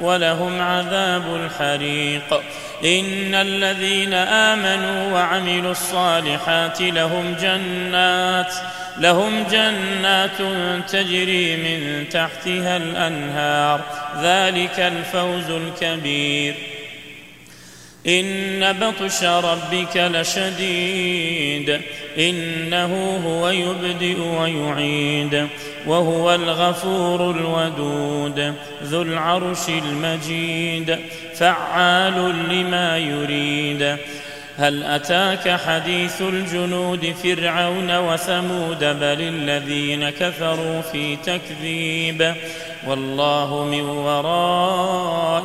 ولهم عذاب الحريق. إن الذين آمنوا وعملوا الصالحات لهم جنات لهم جنات تجري من تحتها الأنهار. ذلك الفوز الكبير. ان بطش ربك لشديد انه هو يبدئ ويعيد وهو الغفور الودود ذو العرش المجيد فعال لما يريد هل أتاك حديث الجنود فرعون وثمود بل الذين كفروا في تكذيب والله من ورائهم